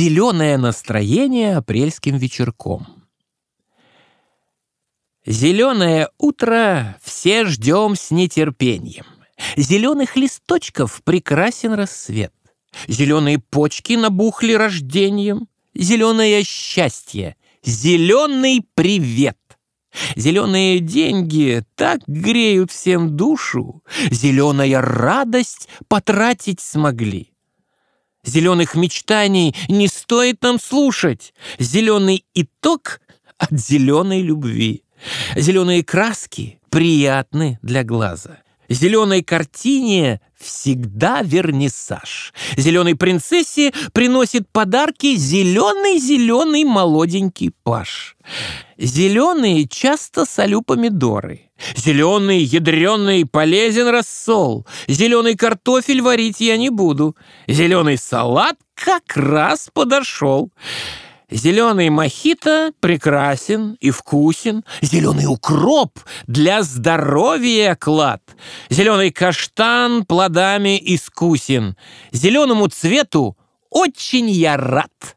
зеленое настроение апрельским вечерком. Зеленое утро все ждем с нетерпением. Зеленых листочков прекрасен рассвет. Зеленые почки набухли рождением. Зеленое счастье, зеленый привет. Зеленые деньги так греют всем душу, Зеленая радость потратить смогли. Зеленых мечтаний не стоит нам слушать, Зеленый итог от зеленой любви. Зеленые краски приятны для глаза. Зеленой картине всегда вернисаж. Зеленой принцессе приносит подарки зеленый-зеленый молоденький паш. Зеленые часто солю помидоры. Зеленый, ядреный, полезен рассол. Зеленый картофель варить я не буду. Зеленый салат как раз подошел. Зеленый мохито прекрасен и вкусен. Зеленый укроп для здоровья клад. Зеленый каштан плодами искусен. Зеленому цвету очень я рад.